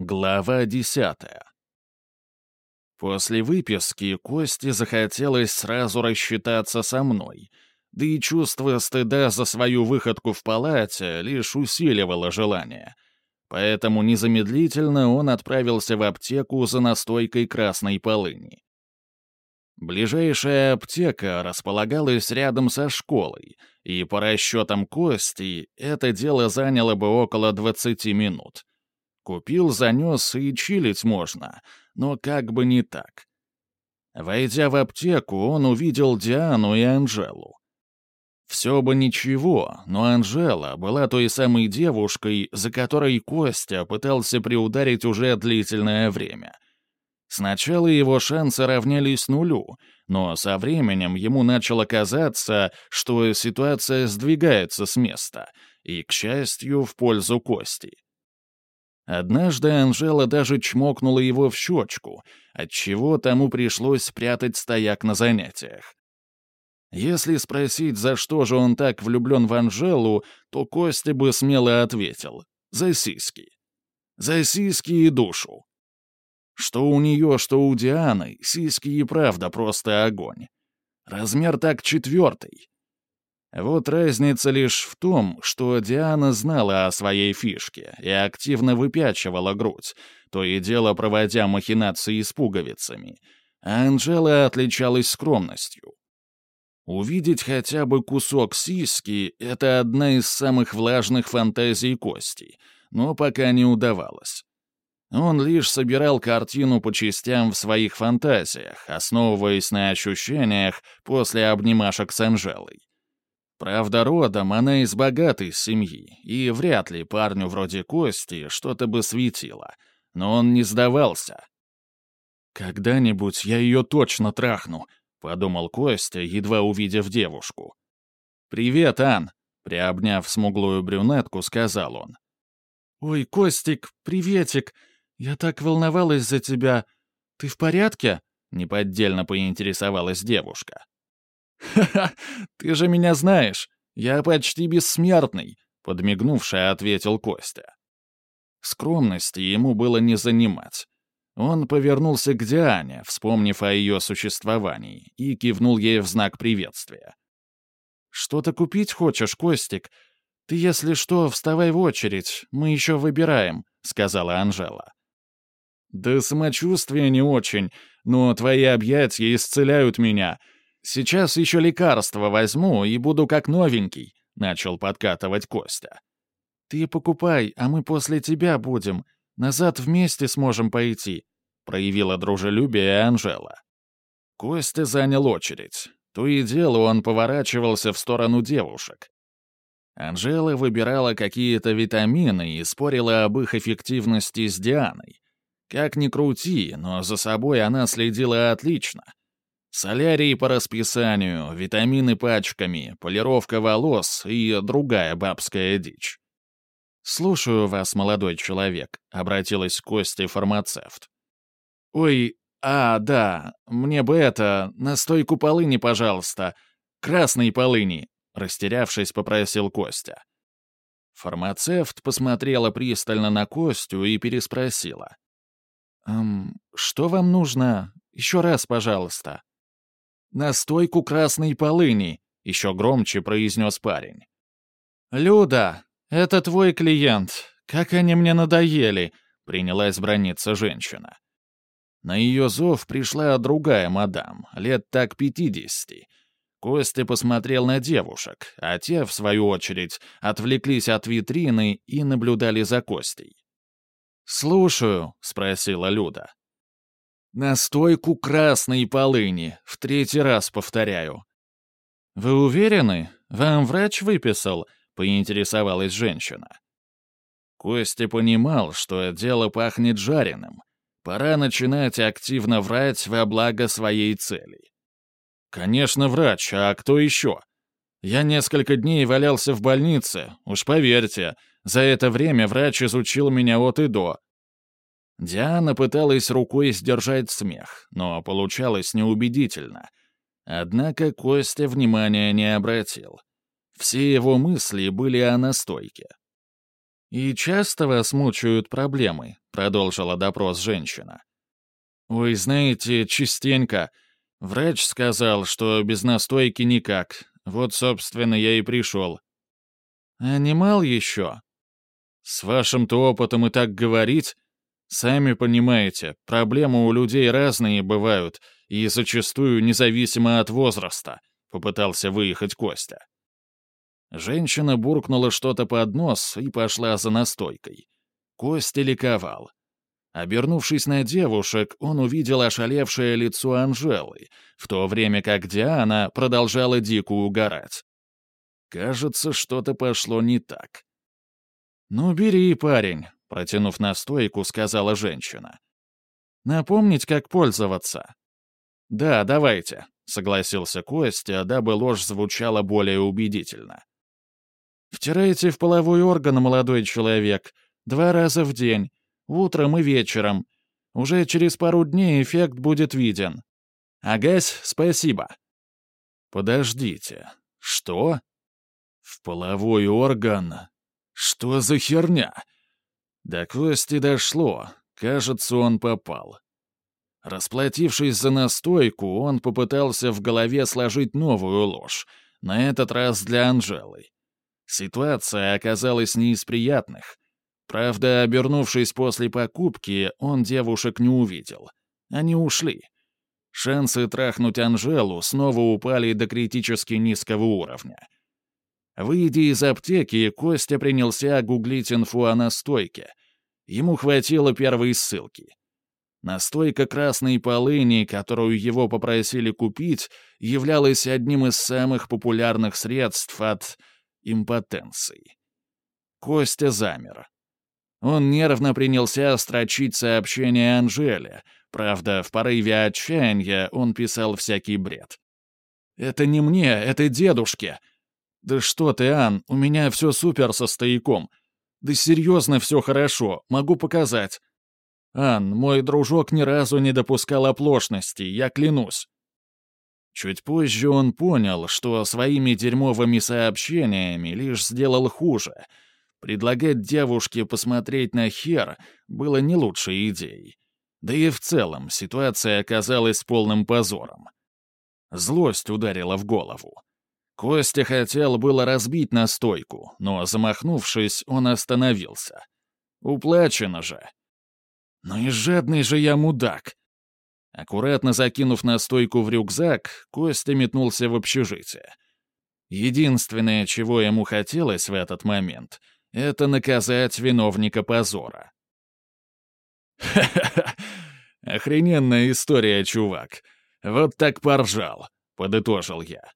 Глава десятая. После выписки Косте захотелось сразу рассчитаться со мной, да и чувство стыда за свою выходку в палате лишь усиливало желание. Поэтому незамедлительно он отправился в аптеку за настойкой красной полыни. Ближайшая аптека располагалась рядом со школой, и по расчетам Кости это дело заняло бы около 20 минут. Купил, занес и чилить можно, но как бы не так. Войдя в аптеку, он увидел Диану и Анжелу. Все бы ничего, но Анжела была той самой девушкой, за которой Костя пытался приударить уже длительное время. Сначала его шансы равнялись нулю, но со временем ему начало казаться, что ситуация сдвигается с места, и, к счастью, в пользу Кости. Однажды Анжела даже чмокнула его в щечку, отчего тому пришлось прятать стояк на занятиях. Если спросить, за что же он так влюблен в Анжелу, то Костя бы смело ответил — за сиськи. За сиськи и душу. Что у нее, что у Дианы, сиськи и правда просто огонь. Размер так четвертый. Вот разница лишь в том, что Диана знала о своей фишке и активно выпячивала грудь, то и дело проводя махинации с пуговицами, а Анжела отличалась скромностью. Увидеть хотя бы кусок сиськи — это одна из самых влажных фантазий Кости, но пока не удавалось. Он лишь собирал картину по частям в своих фантазиях, основываясь на ощущениях после обнимашек с Анжелой. Правда, родом она из богатой семьи, и вряд ли парню вроде Кости что-то бы светило. Но он не сдавался. «Когда-нибудь я ее точно трахну», — подумал Костя, едва увидев девушку. «Привет, Ан», — приобняв смуглую брюнетку, сказал он. «Ой, Костик, приветик! Я так волновалась за тебя. Ты в порядке?» — неподдельно поинтересовалась девушка. «Ха-ха, ты же меня знаешь. Я почти бессмертный», — подмигнувший ответил Костя. Скромности ему было не занимать. Он повернулся к Диане, вспомнив о ее существовании, и кивнул ей в знак приветствия. «Что-то купить хочешь, Костик? Ты, если что, вставай в очередь, мы еще выбираем», — сказала Анжела. «Да самочувствие не очень, но твои объятия исцеляют меня», Сейчас еще лекарство возьму и буду как новенький», — начал подкатывать Костя. «Ты покупай, а мы после тебя будем. Назад вместе сможем пойти», — проявила дружелюбие Анжела. Костя занял очередь. То и дело он поворачивался в сторону девушек. Анжела выбирала какие-то витамины и спорила об их эффективности с Дианой. Как ни крути, но за собой она следила отлично. Солярий по расписанию, витамины пачками, полировка волос и другая бабская дичь. «Слушаю вас, молодой человек», — обратилась к Косте фармацевт. «Ой, а, да, мне бы это, настойку полыни, пожалуйста. Красной полыни», — растерявшись, попросил Костя. Фармацевт посмотрела пристально на Костю и переспросила. «Эм, что вам нужно? Еще раз, пожалуйста». «Настойку красной полыни», — еще громче произнес парень. «Люда, это твой клиент. Как они мне надоели», — принялась брониться женщина. На ее зов пришла другая мадам, лет так пятидесяти. Костя посмотрел на девушек, а те, в свою очередь, отвлеклись от витрины и наблюдали за Костей. «Слушаю», — спросила Люда. Настойку красной полыни, в третий раз повторяю. «Вы уверены? Вам врач выписал?» — поинтересовалась женщина. Костя понимал, что дело пахнет жареным. Пора начинать активно врать во благо своей цели. «Конечно, врач, а кто еще? Я несколько дней валялся в больнице, уж поверьте, за это время врач изучил меня от и до, Диана пыталась рукой сдержать смех, но получалось неубедительно. Однако Костя внимания не обратил. Все его мысли были о настойке. «И часто вас мучают проблемы?» — продолжила допрос женщина. «Ой, знаете, частенько. Врач сказал, что без настойки никак. Вот, собственно, я и пришел». «Анимал еще?» «С вашим-то опытом и так говорить...» Сами понимаете, проблемы у людей разные бывают, и зачастую независимо от возраста, попытался выехать Костя. Женщина буркнула что-то под нос и пошла за настойкой. Костя ликовал. Обернувшись на девушек, он увидел ошалевшее лицо Анжелы, в то время как Диана продолжала дико угорать. Кажется, что-то пошло не так. «Ну, бери, парень», — протянув настойку, сказала женщина. «Напомнить, как пользоваться?» «Да, давайте», — согласился Костя, дабы ложь звучала более убедительно. «Втирайте в половой орган, молодой человек, два раза в день, утром и вечером. Уже через пару дней эффект будет виден. Агась, спасибо». «Подождите, что?» «В половой орган? Что за херня?» До Кости дошло. Кажется, он попал. Расплатившись за настойку, он попытался в голове сложить новую ложь, на этот раз для Анжелы. Ситуация оказалась не из приятных. Правда, обернувшись после покупки, он девушек не увидел. Они ушли. Шансы трахнуть Анжелу снова упали до критически низкого уровня. Выйдя из аптеки, Костя принялся гуглить инфу о настойке. Ему хватило первой ссылки. Настойка красной полыни, которую его попросили купить, являлась одним из самых популярных средств от импотенции. Костя замер. Он нервно принялся строчить сообщение Анжеле, правда, в порыве отчаяния он писал всякий бред. «Это не мне, это дедушке. «Да что ты, Ан, у меня все супер со стояком. Да серьезно все хорошо, могу показать. Ан, мой дружок ни разу не допускал оплошности, я клянусь». Чуть позже он понял, что своими дерьмовыми сообщениями лишь сделал хуже. Предлагать девушке посмотреть на хер было не лучшей идеей. Да и в целом ситуация оказалась полным позором. Злость ударила в голову. Костя хотел было разбить настойку, но, замахнувшись, он остановился. Уплачено же. Ну и жадный же я мудак. Аккуратно закинув настойку в рюкзак, Костя метнулся в общежитие. Единственное, чего ему хотелось в этот момент, это наказать виновника позора. «Ха-ха-ха! Охрененная история, чувак! Вот так поржал!» — подытожил я.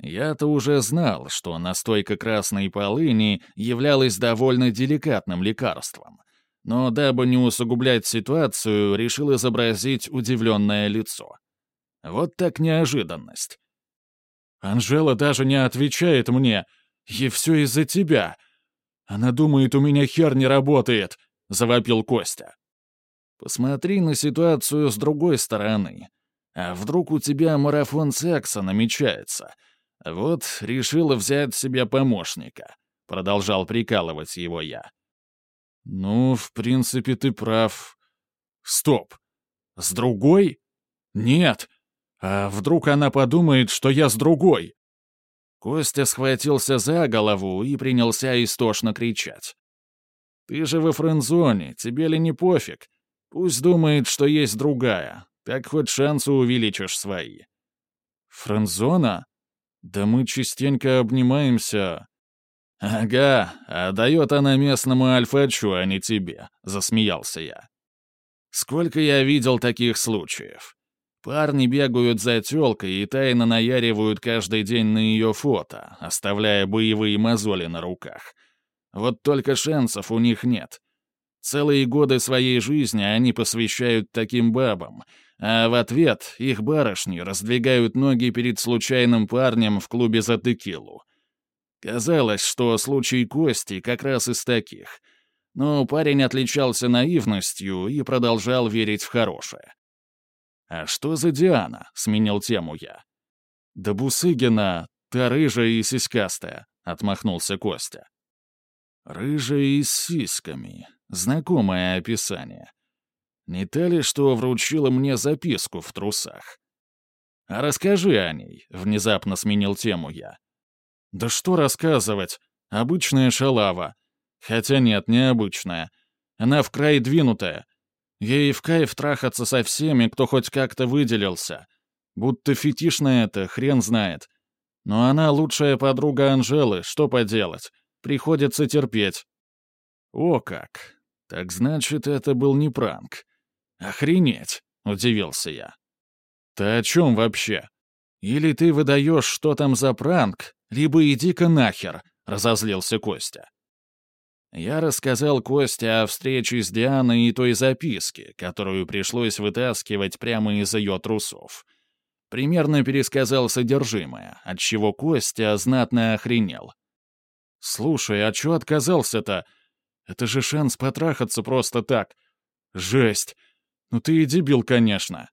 Я-то уже знал, что настойка красной полыни являлась довольно деликатным лекарством, но дабы не усугублять ситуацию, решил изобразить удивленное лицо. Вот так неожиданность. «Анжела даже не отвечает мне, и все из-за тебя. Она думает, у меня хер не работает», — завопил Костя. «Посмотри на ситуацию с другой стороны. А вдруг у тебя марафон секса намечается?» «Вот решила взять себе помощника», — продолжал прикалывать его я. «Ну, в принципе, ты прав. Стоп! С другой? Нет! А вдруг она подумает, что я с другой?» Костя схватился за голову и принялся истошно кричать. «Ты же во френдзоне, тебе ли не пофиг? Пусть думает, что есть другая, так хоть шансы увеличишь свои». «Френдзона?» «Да мы частенько обнимаемся». «Ага, а дает она местному альфачу, а не тебе», — засмеялся я. «Сколько я видел таких случаев. Парни бегают за тёлкой и тайно наяривают каждый день на её фото, оставляя боевые мозоли на руках. Вот только шансов у них нет. Целые годы своей жизни они посвящают таким бабам — а в ответ их барышни раздвигают ноги перед случайным парнем в клубе за текилу. Казалось, что случай Кости как раз из таких. Но парень отличался наивностью и продолжал верить в хорошее. «А что за Диана?» — сменил тему я. «Да Бусыгина, та рыжая и сиськастая», — отмахнулся Костя. «Рыжая и с сиськами. Знакомое описание. Не та ли, что вручила мне записку в трусах? «А расскажи о ней», — внезапно сменил тему я. «Да что рассказывать? Обычная шалава. Хотя нет, необычная. Она в край двинутая. Ей в кайф трахаться со всеми, кто хоть как-то выделился. Будто фетиш на это, хрен знает. Но она лучшая подруга Анжелы, что поделать. Приходится терпеть. О как! Так значит, это был не пранк. Охренеть! Удивился я. Ты о чем вообще? Или ты выдаешь, что там за пранк, либо иди-ка нахер, разозлился Костя. Я рассказал Косте о встрече с Дианой и той записке, которую пришлось вытаскивать прямо из ее трусов. Примерно пересказал содержимое, от чего Костя знатно охренел. «Слушай, а чё отказался-то? Это же шанс потрахаться просто так. Жесть! Ну ты и дебил, конечно!»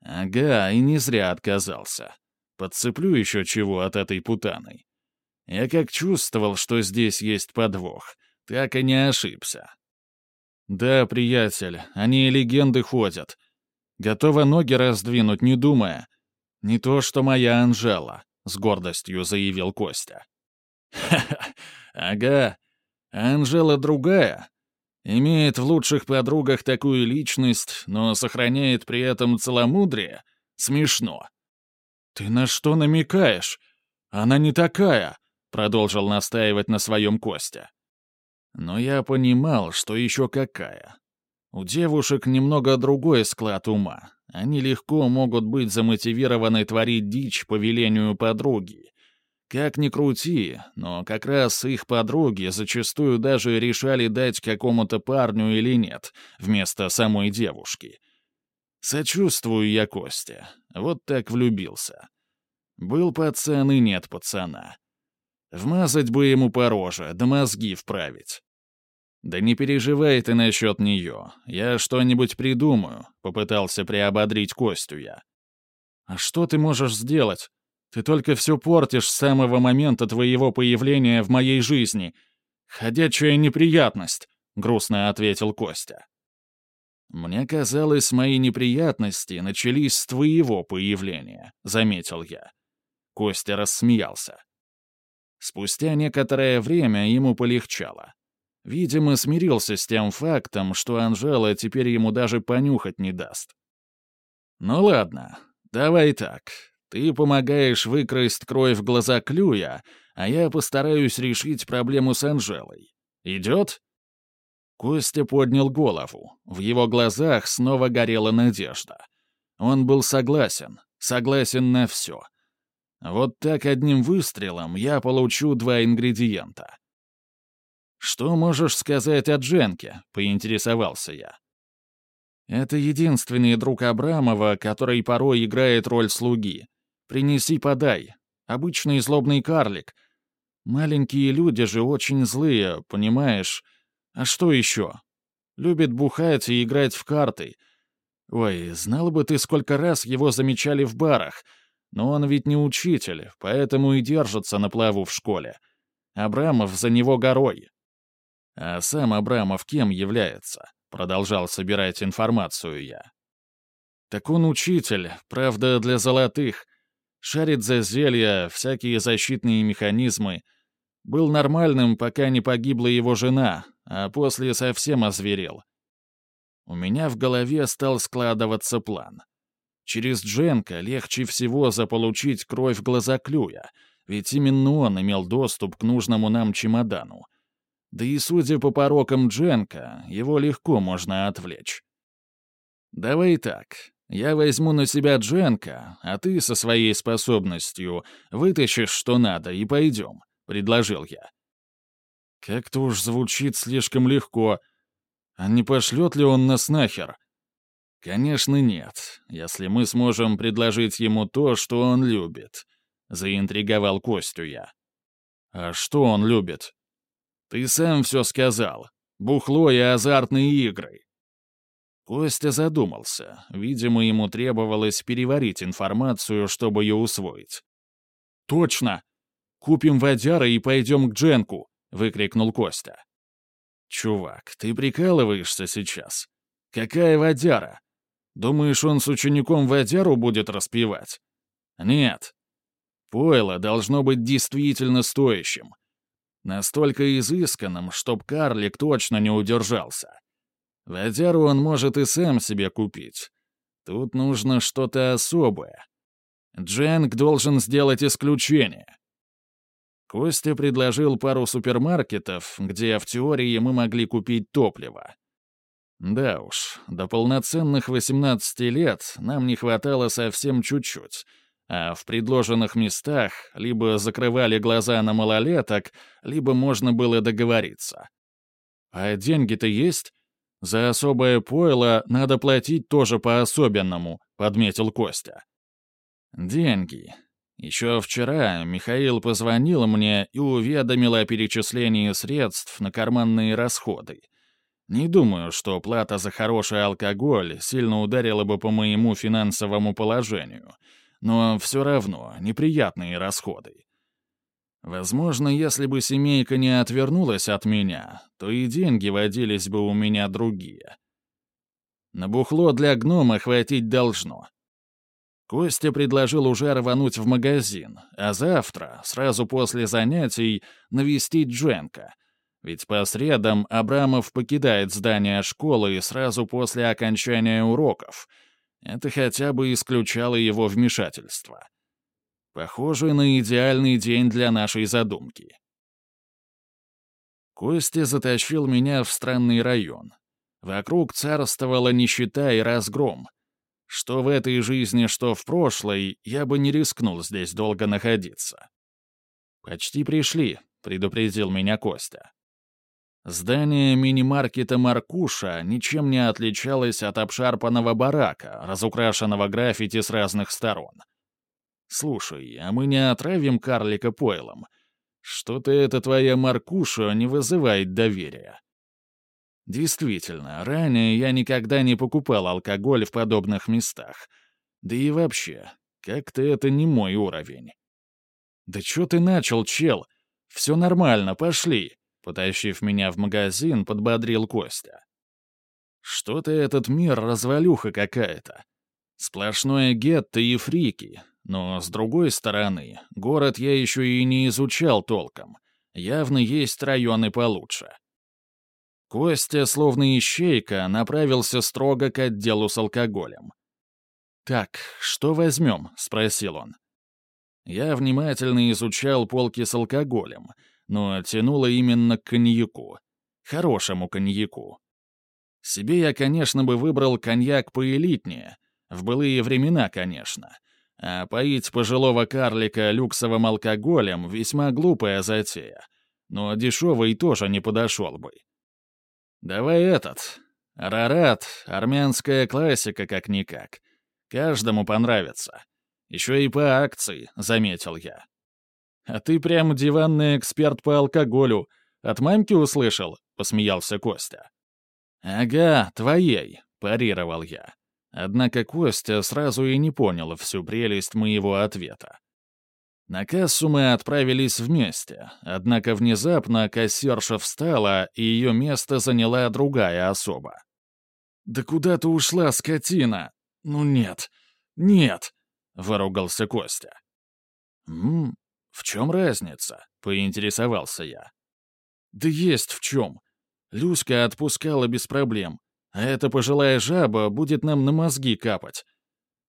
«Ага, и не зря отказался. Подцеплю еще чего от этой путаны. Я как чувствовал, что здесь есть подвох, так и не ошибся». «Да, приятель, они и легенды ходят. Готова ноги раздвинуть, не думая. Не то, что моя Анжела», — с гордостью заявил Костя. «Ха-ха, ага. Анжела другая. Имеет в лучших подругах такую личность, но сохраняет при этом целомудрие. Смешно». «Ты на что намекаешь? Она не такая», — продолжил настаивать на своем Костя. Но я понимал, что еще какая. У девушек немного другой склад ума. Они легко могут быть замотивированы творить дичь по велению подруги. Как ни крути, но как раз их подруги зачастую даже решали дать какому-то парню или нет, вместо самой девушки. Сочувствую я Косте. Вот так влюбился. Был пацан и нет пацана. Вмазать бы ему по роже, да мозги вправить. «Да не переживай ты насчет нее. Я что-нибудь придумаю», — попытался приободрить Костю я. «А что ты можешь сделать? Ты только все портишь с самого момента твоего появления в моей жизни. Ходячая неприятность», — грустно ответил Костя. «Мне казалось, мои неприятности начались с твоего появления», — заметил я. Костя рассмеялся. Спустя некоторое время ему полегчало. Видимо, смирился с тем фактом, что Анжела теперь ему даже понюхать не даст. «Ну ладно, давай так. Ты помогаешь выкрасть кровь в глаза Клюя, а я постараюсь решить проблему с Анжелой. Идет?» Костя поднял голову. В его глазах снова горела надежда. Он был согласен, согласен на все. Вот так одним выстрелом я получу два ингредиента. «Что можешь сказать о Дженке?» — поинтересовался я. «Это единственный друг Абрамова, который порой играет роль слуги. Принеси, подай. Обычный злобный карлик. Маленькие люди же очень злые, понимаешь? А что еще? Любит бухать и играть в карты. Ой, знал бы ты, сколько раз его замечали в барах. Но он ведь не учитель, поэтому и держится на плаву в школе. Абрамов за него горой. А сам Абрамов кем является? Продолжал собирать информацию я. Так он учитель, правда, для золотых. Шарит за зелья, всякие защитные механизмы. Был нормальным, пока не погибла его жена, а после совсем озверел. У меня в голове стал складываться план. Через Дженка легче всего заполучить кровь глазоклюя, ведь именно он имел доступ к нужному нам чемодану — да и судя по порокам Дженка, его легко можно отвлечь. «Давай так. Я возьму на себя Дженка, а ты со своей способностью вытащишь, что надо, и пойдем», — предложил я. «Как-то уж звучит слишком легко. А не пошлет ли он нас нахер?» «Конечно нет, если мы сможем предложить ему то, что он любит», — заинтриговал Костю я. «А что он любит?» Ты сам все сказал. Бухло и азартные игры. Костя задумался. Видимо, ему требовалось переварить информацию, чтобы ее усвоить. «Точно! Купим водяра и пойдем к Дженку!» — выкрикнул Костя. «Чувак, ты прикалываешься сейчас? Какая водяра? Думаешь, он с учеником водяру будет распевать? Нет. Пойло должно быть действительно стоящим. Настолько изысканным, чтоб карлик точно не удержался. Водяру он может и сам себе купить. Тут нужно что-то особое. Дженк должен сделать исключение. Костя предложил пару супермаркетов, где в теории мы могли купить топливо. Да уж, до полноценных 18 лет нам не хватало совсем чуть-чуть, а в предложенных местах либо закрывали глаза на малолеток, либо можно было договориться. А деньги-то есть? За особое пойло надо платить тоже по-особенному, подметил Костя. Деньги. Еще вчера Михаил позвонил мне и уведомил о перечислении средств на карманные расходы. Не думаю, что плата за хороший алкоголь сильно ударила бы по моему финансовому положению, но все равно неприятные расходы. Возможно, если бы семейка не отвернулась от меня, то и деньги водились бы у меня другие. На бухло для гнома хватить должно. Костя предложил уже рвануть в магазин, а завтра, сразу после занятий, навестить Дженка. Ведь по средам Абрамов покидает здание школы сразу после окончания уроков. Это хотя бы исключало его вмешательство. Похоже на идеальный день для нашей задумки. Костя затащил меня в странный район. Вокруг царствовала нищета и разгром — что в этой жизни, что в прошлой, я бы не рискнул здесь долго находиться. «Почти пришли», — предупредил меня Костя. Здание мини-маркета «Маркуша» ничем не отличалось от обшарпанного барака, разукрашенного граффити с разных сторон. «Слушай, а мы не отравим карлика пойлом? Что-то эта твоя «Маркуша» не вызывает доверия». Действительно, ранее я никогда не покупал алкоголь в подобных местах. Да и вообще, как-то это не мой уровень. «Да чё ты начал, чел? Все нормально, пошли!» Потащив меня в магазин, подбодрил Костя. «Что-то этот мир развалюха какая-то. Сплошное гетто и фрики. Но, с другой стороны, город я еще и не изучал толком. Явно есть районы получше». Костя, словно ищейка, направился строго к отделу с алкоголем. «Так, что возьмем?» — спросил он. Я внимательно изучал полки с алкоголем, но тянуло именно к коньяку. Хорошему коньяку. Себе я, конечно, бы выбрал коньяк поэлитнее, в былые времена, конечно. А поить пожилого карлика люксовым алкоголем — весьма глупая затея. Но дешевый тоже не подошел бы. «Давай этот. Арарат — армянская классика как-никак. Каждому понравится. Еще и по акции», — заметил я. «А ты прям диванный эксперт по алкоголю. От мамки услышал?» — посмеялся Костя. «Ага, твоей», — парировал я. Однако Костя сразу и не понял всю прелесть моего ответа. На кассу мы отправились вместе, однако внезапно кассирша встала, и ее место заняла другая особа. «Да куда ты ушла, скотина? Ну нет, нет!» — выругался Костя. «М, в чем разница?» — поинтересовался я. «Да есть в чем. Люська отпускала без проблем, а эта пожилая жаба будет нам на мозги капать.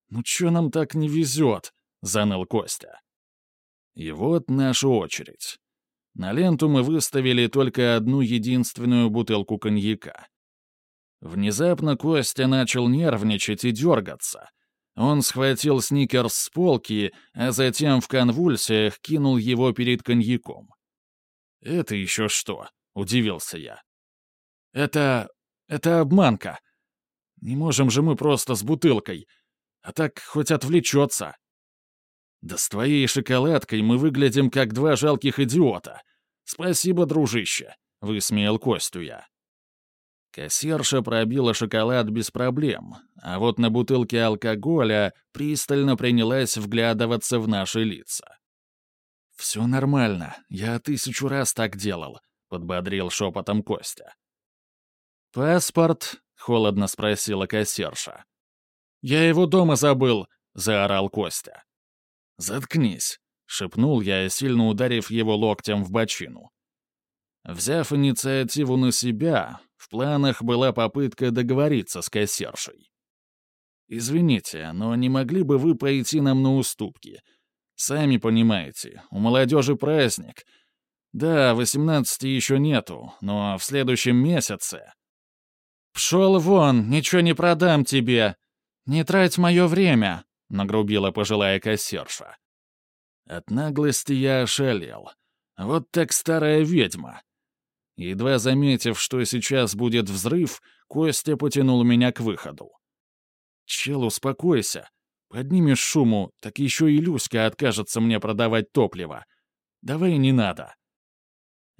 Ну чё нам так не везет?» — заныл Костя. И вот наша очередь. На ленту мы выставили только одну единственную бутылку коньяка. Внезапно Костя начал нервничать и дергаться. Он схватил сникерс с полки, а затем в конвульсиях кинул его перед коньяком. «Это еще что?» — удивился я. «Это... это обманка. Не можем же мы просто с бутылкой. А так хоть отвлечется». Да с твоей шоколадкой мы выглядим как два жалких идиота. Спасибо, дружище, — высмеял Костю я. Кассирша пробила шоколад без проблем, а вот на бутылке алкоголя пристально принялась вглядываться в наши лица. «Все нормально, я тысячу раз так делал», — подбодрил шепотом Костя. «Паспорт?» — холодно спросила кассирша. «Я его дома забыл», — заорал Костя. «Заткнись», — шепнул я, сильно ударив его локтем в бочину. Взяв инициативу на себя, в планах была попытка договориться с кассиршей. «Извините, но не могли бы вы пойти нам на уступки? Сами понимаете, у молодежи праздник. Да, восемнадцати еще нету, но в следующем месяце...» «Пшел вон, ничего не продам тебе! Не трать мое время!» — нагрубила пожилая кассирша. От наглости я ошалел. Вот так старая ведьма. Едва заметив, что сейчас будет взрыв, Костя потянул меня к выходу. «Чел, успокойся. Поднимешь шуму, так еще и Люська откажется мне продавать топливо. Давай не надо».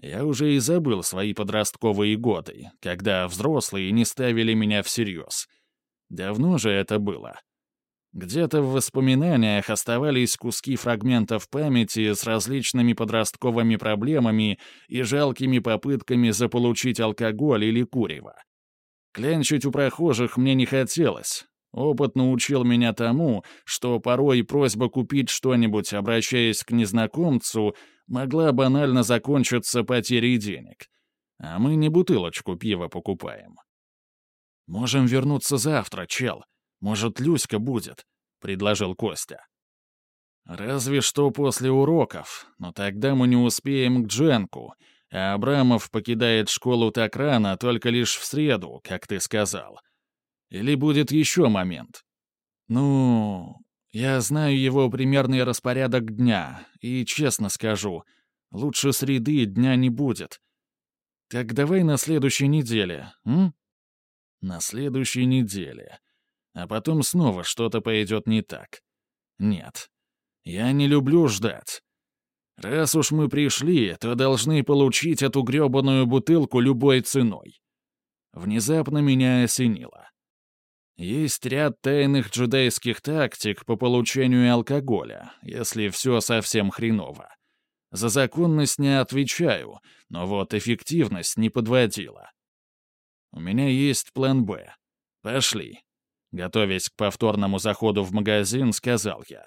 Я уже и забыл свои подростковые годы, когда взрослые не ставили меня всерьез. Давно же это было. Где-то в воспоминаниях оставались куски фрагментов памяти с различными подростковыми проблемами и жалкими попытками заполучить алкоголь или курево. Клянчить у прохожих мне не хотелось. Опыт научил меня тому, что порой просьба купить что-нибудь, обращаясь к незнакомцу, могла банально закончиться потерей денег. А мы не бутылочку пива покупаем. «Можем вернуться завтра, чел», может, Люська будет», — предложил Костя. «Разве что после уроков, но тогда мы не успеем к Дженку, а Абрамов покидает школу так рано только лишь в среду, как ты сказал. Или будет еще момент?» «Ну, я знаю его примерный распорядок дня, и честно скажу, лучше среды дня не будет. Так давай на следующей неделе, м?» «На следующей неделе», а потом снова что-то пойдет не так. Нет, я не люблю ждать. Раз уж мы пришли, то должны получить эту грёбаную бутылку любой ценой. Внезапно меня осенило. Есть ряд тайных джедайских тактик по получению алкоголя, если все совсем хреново. За законность не отвечаю, но вот эффективность не подводила. У меня есть план «Б». Пошли. Готовясь к повторному заходу в магазин, сказал я.